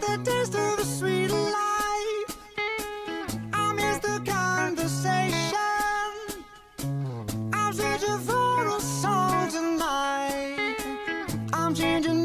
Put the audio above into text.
the taste of the sweet life. I miss the conversation. I'm song tonight. I'm changing.